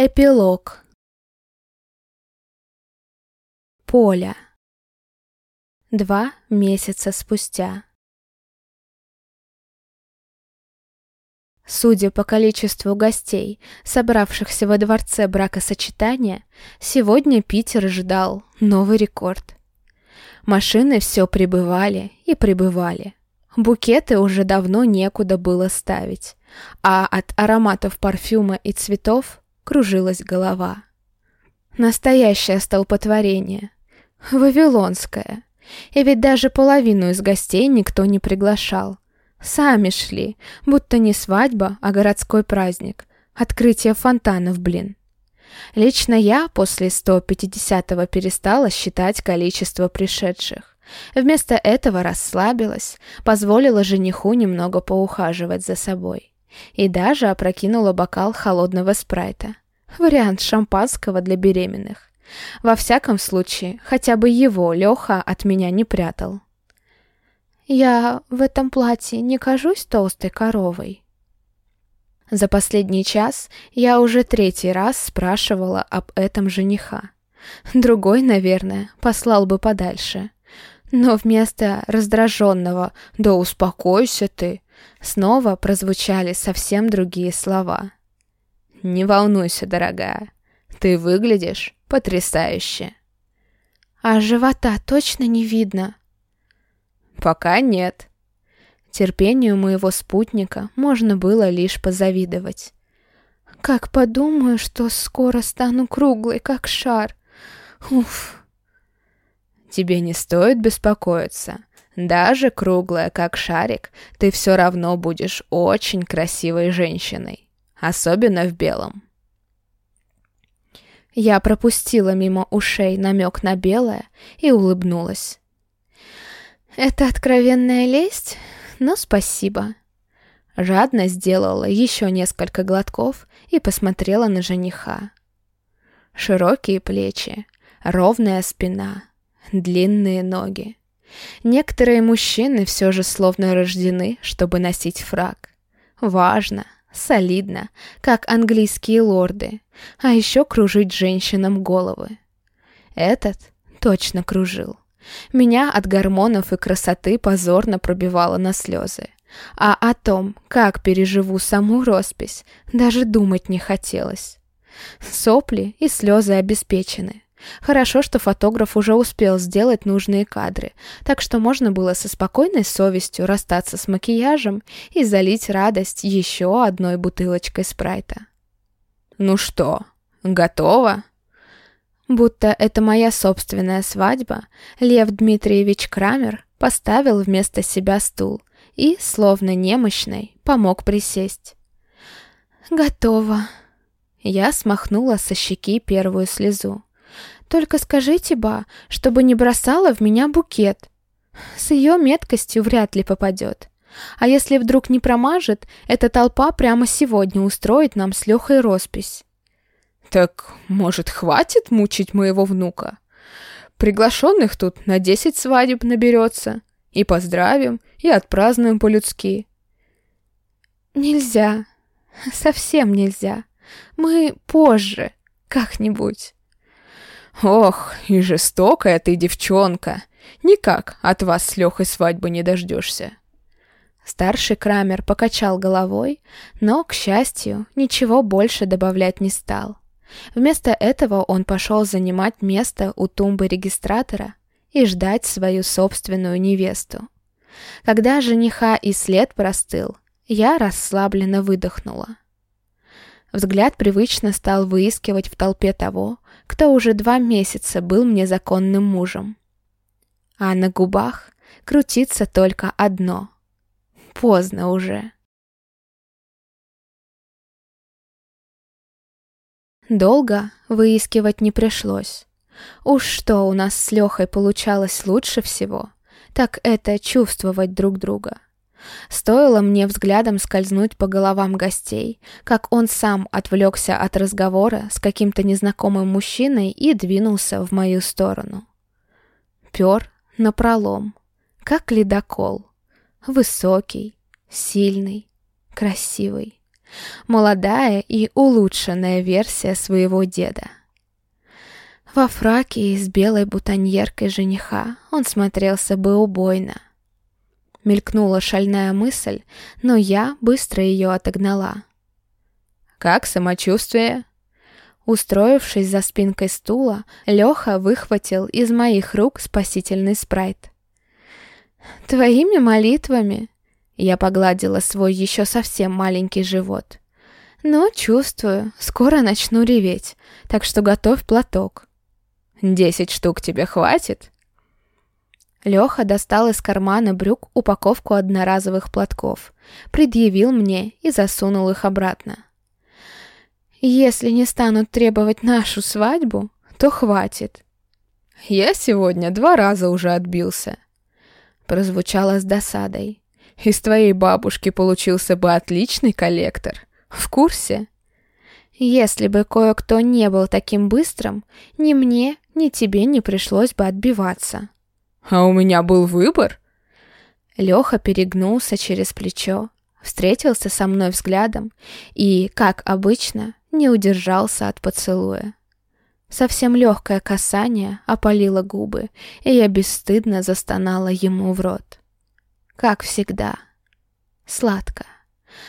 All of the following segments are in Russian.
Эпилог Поля Два месяца спустя Судя по количеству гостей, собравшихся во дворце бракосочетания, сегодня Питер ждал новый рекорд. Машины все прибывали и прибывали. Букеты уже давно некуда было ставить, а от ароматов парфюма и цветов кружилась голова. Настоящее столпотворение. Вавилонское. И ведь даже половину из гостей никто не приглашал. Сами шли, будто не свадьба, а городской праздник. Открытие фонтанов, блин. Лично я после 150-го перестала считать количество пришедших. Вместо этого расслабилась, позволила жениху немного поухаживать за собой и даже опрокинула бокал холодного спрайта. Вариант шампанского для беременных. Во всяком случае, хотя бы его Леха от меня не прятал. «Я в этом платье не кажусь толстой коровой?» За последний час я уже третий раз спрашивала об этом жениха. Другой, наверное, послал бы подальше. Но вместо раздраженного «да успокойся ты» Снова прозвучали совсем другие слова. «Не волнуйся, дорогая, ты выглядишь потрясающе». «А живота точно не видно?» «Пока нет». Терпению моего спутника можно было лишь позавидовать. «Как подумаю, что скоро стану круглой, как шар. Уф!» «Тебе не стоит беспокоиться. Даже круглая, как шарик, ты все равно будешь очень красивой женщиной. Особенно в белом. Я пропустила мимо ушей намек на белое и улыбнулась. Это откровенная лесть? Но спасибо. Жадно сделала еще несколько глотков и посмотрела на жениха. Широкие плечи, ровная спина, длинные ноги. Некоторые мужчины все же словно рождены, чтобы носить фраг. Важно, солидно, как английские лорды, а еще кружить женщинам головы. Этот точно кружил. Меня от гормонов и красоты позорно пробивало на слезы. А о том, как переживу саму роспись, даже думать не хотелось. Сопли и слезы обеспечены. Хорошо, что фотограф уже успел сделать нужные кадры, так что можно было со спокойной совестью расстаться с макияжем и залить радость еще одной бутылочкой спрайта. «Ну что, готово?» Будто это моя собственная свадьба, Лев Дмитриевич Крамер поставил вместо себя стул и, словно немощный, помог присесть. «Готово». Я смахнула со щеки первую слезу. Только скажите, ба, чтобы не бросала в меня букет. С ее меткостью вряд ли попадет. А если вдруг не промажет, эта толпа прямо сегодня устроит нам с Лехой роспись. Так, может, хватит мучить моего внука? Приглашенных тут на десять свадеб наберется. И поздравим, и отпразднуем по-людски. Нельзя. Совсем нельзя. Мы позже. Как-нибудь. «Ох, и жестокая ты девчонка! Никак от вас с Лехой свадьбы не дождешься!» Старший Крамер покачал головой, но, к счастью, ничего больше добавлять не стал. Вместо этого он пошел занимать место у тумбы регистратора и ждать свою собственную невесту. Когда жениха и след простыл, я расслабленно выдохнула. Взгляд привычно стал выискивать в толпе того, кто уже два месяца был мне законным мужем. А на губах крутится только одно. Поздно уже. Долго выискивать не пришлось. Уж что у нас с Лехой получалось лучше всего, так это чувствовать друг друга. Стоило мне взглядом скользнуть по головам гостей, как он сам отвлекся от разговора с каким-то незнакомым мужчиной и двинулся в мою сторону. Пер напролом, как ледокол. Высокий, сильный, красивый. Молодая и улучшенная версия своего деда. Во фраке и с белой бутоньеркой жениха он смотрелся бы убойно. Мелькнула шальная мысль, но я быстро ее отогнала. «Как самочувствие?» Устроившись за спинкой стула, Леха выхватил из моих рук спасительный спрайт. «Твоими молитвами?» Я погладила свой еще совсем маленький живот. «Но чувствую, скоро начну реветь, так что готовь платок». «Десять штук тебе хватит?» Леха достал из кармана брюк упаковку одноразовых платков, предъявил мне и засунул их обратно. «Если не станут требовать нашу свадьбу, то хватит». «Я сегодня два раза уже отбился», — прозвучало с досадой. «Из твоей бабушки получился бы отличный коллектор. В курсе?» «Если бы кое-кто не был таким быстрым, ни мне, ни тебе не пришлось бы отбиваться». «А у меня был выбор?» Леха перегнулся через плечо, встретился со мной взглядом и, как обычно, не удержался от поцелуя. Совсем легкое касание опалило губы, и я бесстыдно застонала ему в рот. Как всегда. Сладко.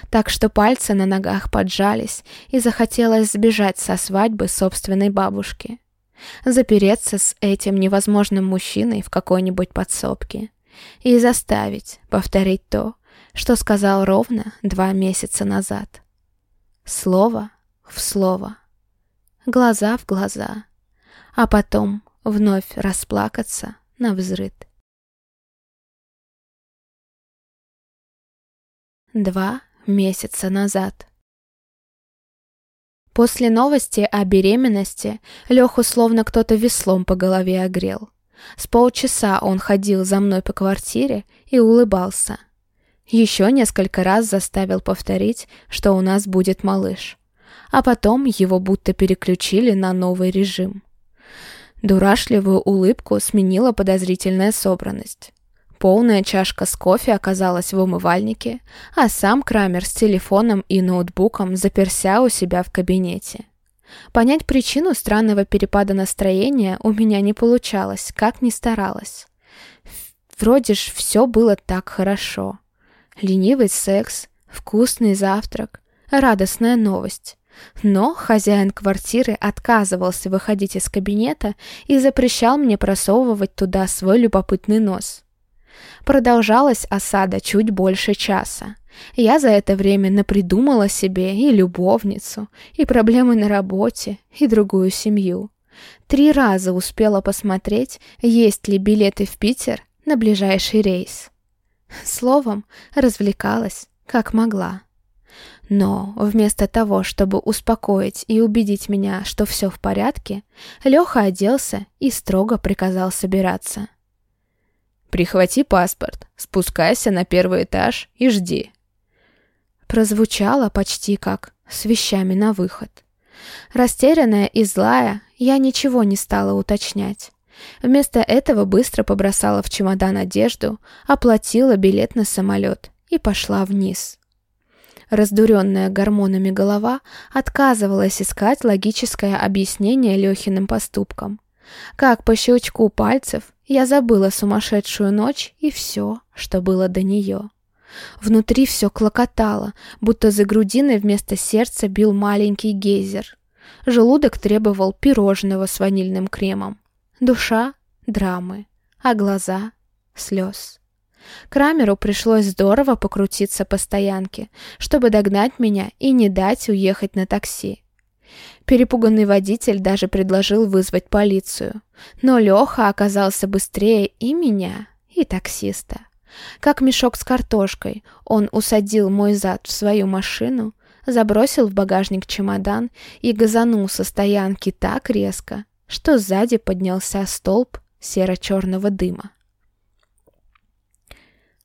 Так что пальцы на ногах поджались, и захотелось сбежать со свадьбы собственной бабушки. Запереться с этим невозможным мужчиной в какой-нибудь подсобке. И заставить повторить то, что сказал ровно два месяца назад. Слово в слово, глаза в глаза, а потом вновь расплакаться на взрыд. Два месяца назад. После новости о беременности Леху словно кто-то веслом по голове огрел. С полчаса он ходил за мной по квартире и улыбался. Еще несколько раз заставил повторить, что у нас будет малыш а потом его будто переключили на новый режим. Дурашливую улыбку сменила подозрительная собранность. Полная чашка с кофе оказалась в умывальнике, а сам Крамер с телефоном и ноутбуком заперся у себя в кабинете. Понять причину странного перепада настроения у меня не получалось, как ни старалась. Вроде ж все было так хорошо. Ленивый секс, вкусный завтрак, радостная новость. Но хозяин квартиры отказывался выходить из кабинета и запрещал мне просовывать туда свой любопытный нос. Продолжалась осада чуть больше часа. Я за это время напридумала себе и любовницу, и проблемы на работе, и другую семью. Три раза успела посмотреть, есть ли билеты в Питер на ближайший рейс. Словом, развлекалась, как могла. Но вместо того, чтобы успокоить и убедить меня, что все в порядке, Леха оделся и строго приказал собираться. «Прихвати паспорт, спускайся на первый этаж и жди». Прозвучало почти как «с вещами на выход». Растерянная и злая, я ничего не стала уточнять. Вместо этого быстро побросала в чемодан одежду, оплатила билет на самолет и пошла вниз. Раздуренная гормонами голова отказывалась искать логическое объяснение Лехиным поступкам. Как по щелчку пальцев я забыла сумасшедшую ночь и все, что было до нее. Внутри все клокотало, будто за грудиной вместо сердца бил маленький гейзер. Желудок требовал пирожного с ванильным кремом. Душа — драмы, а глаза — слез. Крамеру пришлось здорово покрутиться по стоянке, чтобы догнать меня и не дать уехать на такси. Перепуганный водитель даже предложил вызвать полицию. Но Леха оказался быстрее и меня, и таксиста. Как мешок с картошкой, он усадил мой зад в свою машину, забросил в багажник чемодан и газанул со стоянки так резко, что сзади поднялся столб серо-черного дыма.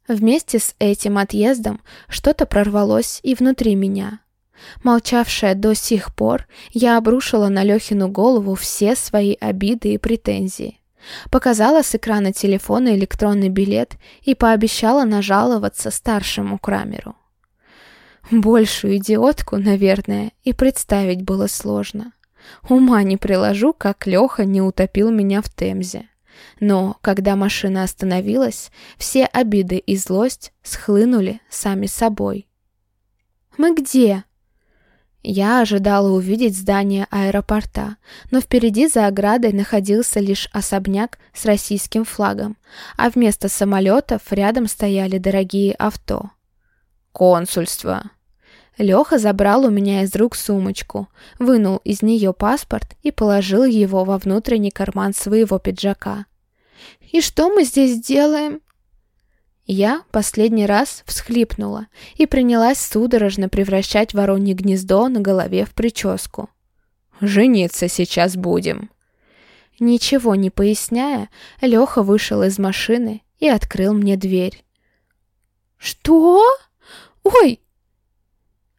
Вместе с этим отъездом что-то прорвалось и внутри меня. Молчавшая до сих пор, я обрушила на Лехину голову все свои обиды и претензии. Показала с экрана телефона электронный билет и пообещала нажаловаться старшему Крамеру. Большую идиотку, наверное, и представить было сложно. Ума не приложу, как Леха не утопил меня в Темзе. Но, когда машина остановилась, все обиды и злость схлынули сами собой. «Мы где?» Я ожидала увидеть здание аэропорта, но впереди за оградой находился лишь особняк с российским флагом, а вместо самолетов рядом стояли дорогие авто. «Консульство!» Леха забрал у меня из рук сумочку, вынул из нее паспорт и положил его во внутренний карман своего пиджака. «И что мы здесь делаем?» Я последний раз всхлипнула и принялась судорожно превращать воронье гнездо на голове в прическу. «Жениться сейчас будем». Ничего не поясняя, Леха вышел из машины и открыл мне дверь. «Что? Ой!»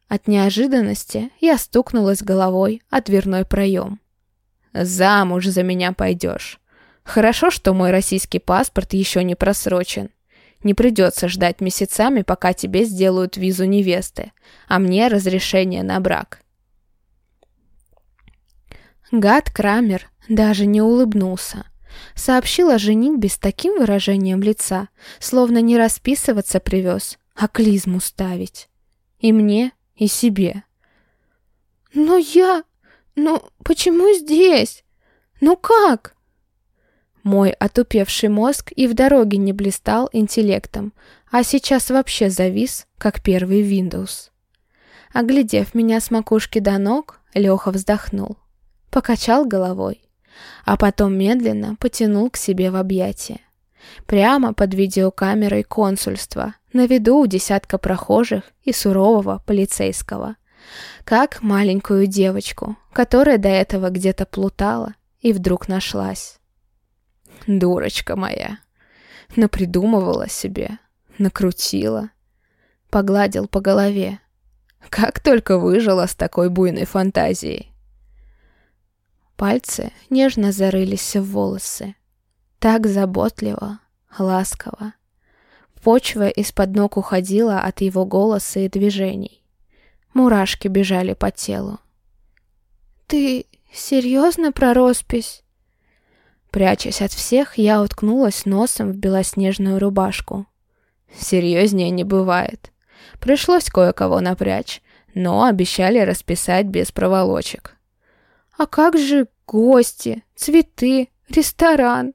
От неожиданности я стукнулась головой о дверной проем. «Замуж за меня пойдешь. Хорошо, что мой российский паспорт еще не просрочен. Не придется ждать месяцами, пока тебе сделают визу невесты, а мне разрешение на брак. Гад Крамер даже не улыбнулся. Сообщил о женитьбе с таким выражением лица, словно не расписываться привез, а клизму ставить. И мне, и себе. «Но я... Ну, почему здесь? Ну как?» Мой отупевший мозг и в дороге не блистал интеллектом, а сейчас вообще завис, как первый Windows. Оглядев меня с макушки до ног, Леха вздохнул, покачал головой, а потом медленно потянул к себе в объятия. Прямо под видеокамерой консульства, на виду у десятка прохожих и сурового полицейского. Как маленькую девочку, которая до этого где-то плутала и вдруг нашлась. Дурочка моя. Напридумывала себе, накрутила. Погладил по голове. Как только выжила с такой буйной фантазией. Пальцы нежно зарылись в волосы. Так заботливо, ласково. Почва из-под ног уходила от его голоса и движений. Мурашки бежали по телу. «Ты серьезно про роспись?» Прячась от всех, я уткнулась носом в белоснежную рубашку. Серьезнее не бывает. Пришлось кое-кого напрячь, но обещали расписать без проволочек. «А как же гости, цветы, ресторан?»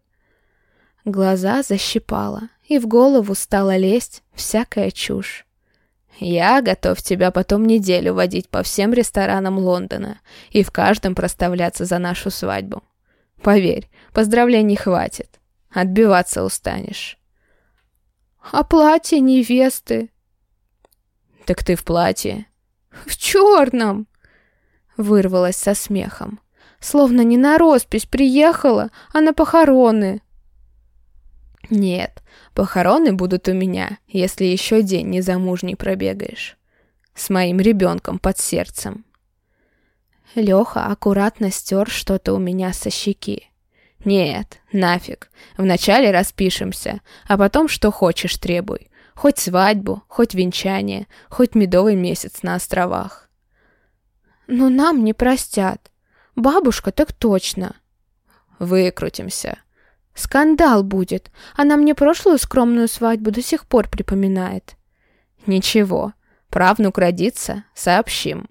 Глаза защипала, и в голову стала лезть всякая чушь. «Я готов тебя потом неделю водить по всем ресторанам Лондона и в каждом проставляться за нашу свадьбу. Поверь, поздравлений хватит. Отбиваться устанешь. А платье невесты? Так ты в платье. В черном! Вырвалась со смехом. Словно не на роспись приехала, а на похороны. Нет, похороны будут у меня, если еще день незамужней пробегаешь. С моим ребенком под сердцем. Леха аккуратно стер что-то у меня со щеки. «Нет, нафиг. Вначале распишемся, а потом что хочешь требуй. Хоть свадьбу, хоть венчание, хоть медовый месяц на островах». «Но нам не простят. Бабушка так точно». «Выкрутимся». «Скандал будет. Она мне прошлую скромную свадьбу до сих пор припоминает». «Ничего. Правнук родится, сообщим».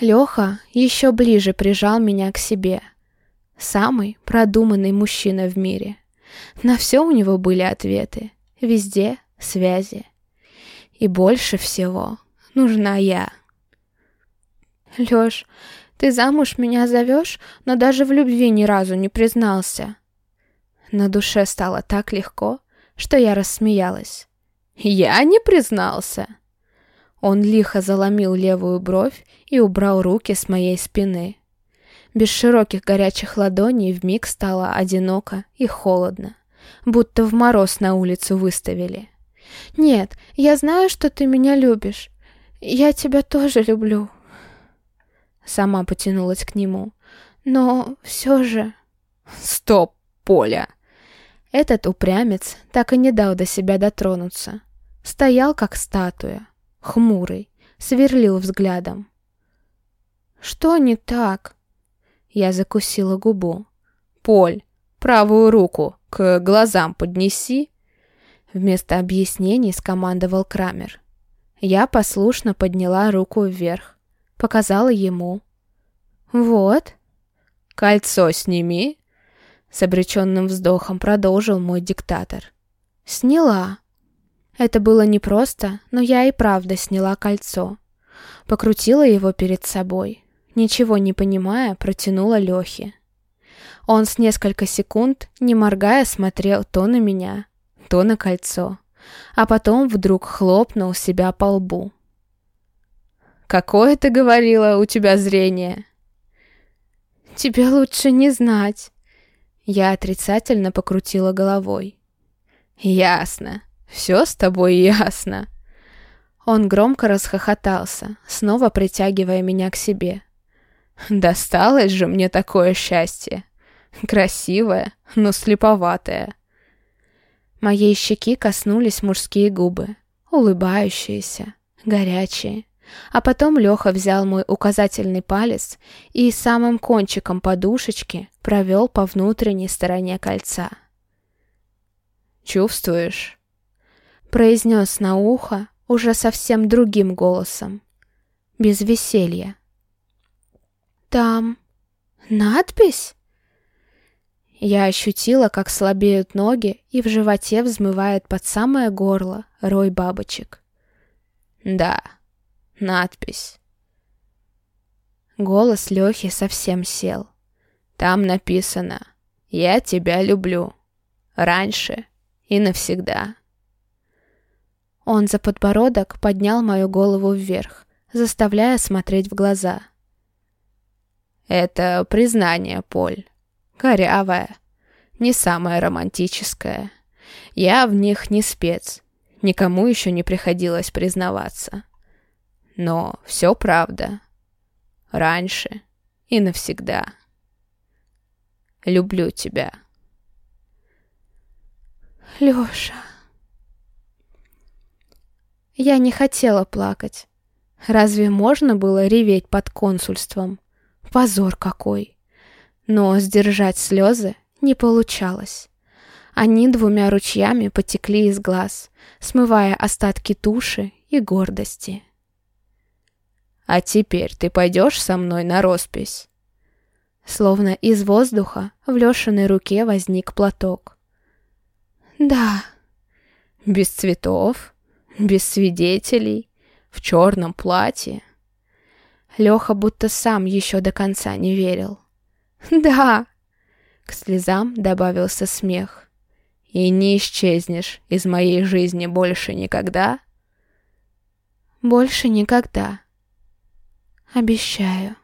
Леха еще ближе прижал меня к себе. Самый продуманный мужчина в мире. На все у него были ответы. Везде связи. И больше всего нужна я. Леш, ты замуж меня зовешь, но даже в любви ни разу не признался. На душе стало так легко, что я рассмеялась. Я не признался. Он лихо заломил левую бровь и убрал руки с моей спины. Без широких горячих ладоней вмиг стало одиноко и холодно, будто в мороз на улицу выставили. «Нет, я знаю, что ты меня любишь. Я тебя тоже люблю». Сама потянулась к нему. «Но все же...» «Стоп, Поля!» Этот упрямец так и не дал до себя дотронуться. Стоял, как статуя, хмурый, сверлил взглядом. «Что не так?» Я закусила губу. «Поль, правую руку к глазам поднеси!» Вместо объяснений скомандовал Крамер. Я послушно подняла руку вверх, показала ему. «Вот». «Кольцо сними!» С обреченным вздохом продолжил мой диктатор. «Сняла». Это было непросто, но я и правда сняла кольцо. Покрутила его перед собой. Ничего не понимая, протянула Лехе. Он с несколько секунд, не моргая, смотрел то на меня, то на кольцо, а потом вдруг хлопнул себя по лбу. «Какое, ты говорила, у тебя зрение?» «Тебе лучше не знать». Я отрицательно покрутила головой. «Ясно. Все с тобой ясно». Он громко расхохотался, снова притягивая меня к себе. «Досталось же мне такое счастье. Красивое, но слеповатое». Моей щеки коснулись мужские губы, улыбающиеся, горячие. А потом Леха взял мой указательный палец и самым кончиком подушечки провел по внутренней стороне кольца. «Чувствуешь?» Произнес на ухо уже совсем другим голосом, без веселья. «Там надпись?» Я ощутила, как слабеют ноги, и в животе взмывает под самое горло рой бабочек. «Да», надпись. Голос Лехи совсем сел. Там написано «Я тебя люблю. Раньше и навсегда». Он за подбородок поднял мою голову вверх, заставляя смотреть в глаза. «Это признание, Поль. Корявое, не самое романтическое. Я в них не спец, никому еще не приходилось признаваться но все правда. Раньше и навсегда. Люблю тебя. Лёша. Я не хотела плакать. Разве можно было реветь под консульством? Позор какой. Но сдержать слезы не получалось. Они двумя ручьями потекли из глаз, смывая остатки туши и гордости. А теперь ты пойдешь со мной на роспись?» Словно из воздуха в Лешиной руке возник платок. «Да». «Без цветов, без свидетелей, в черном платье». Леха будто сам еще до конца не верил. «Да!» К слезам добавился смех. «И не исчезнешь из моей жизни больше никогда?» «Больше никогда», Обещаю.